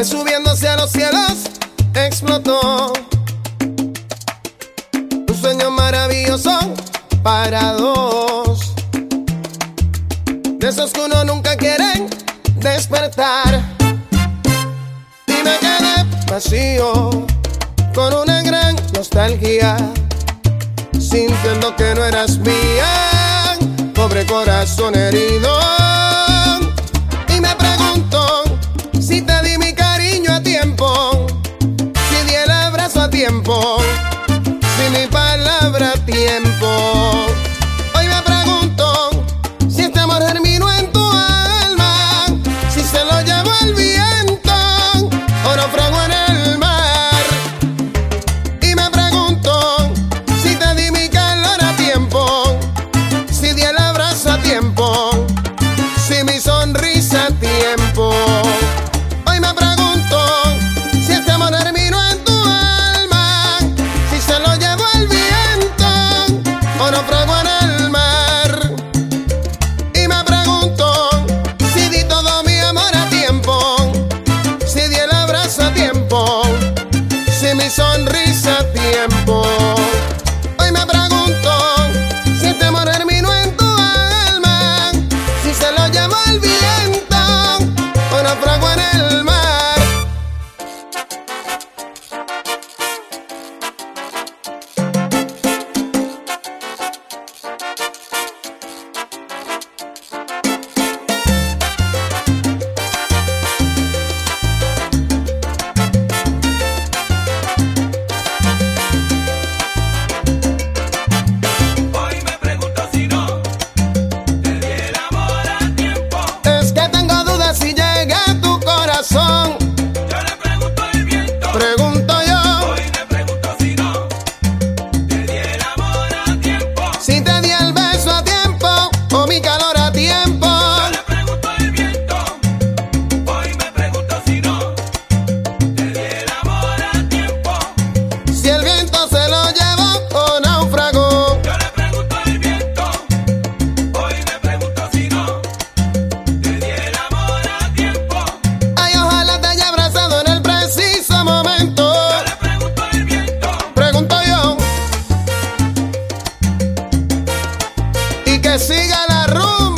que subiéndose a los cielos explotó. Un sueño maravilloso para dos. De esos que uno nunca quiere despertar. Y me quedé vacío con una gran nostalgia. Sintiendo que no eras mía, pobre corazón herido Oh. la rumba.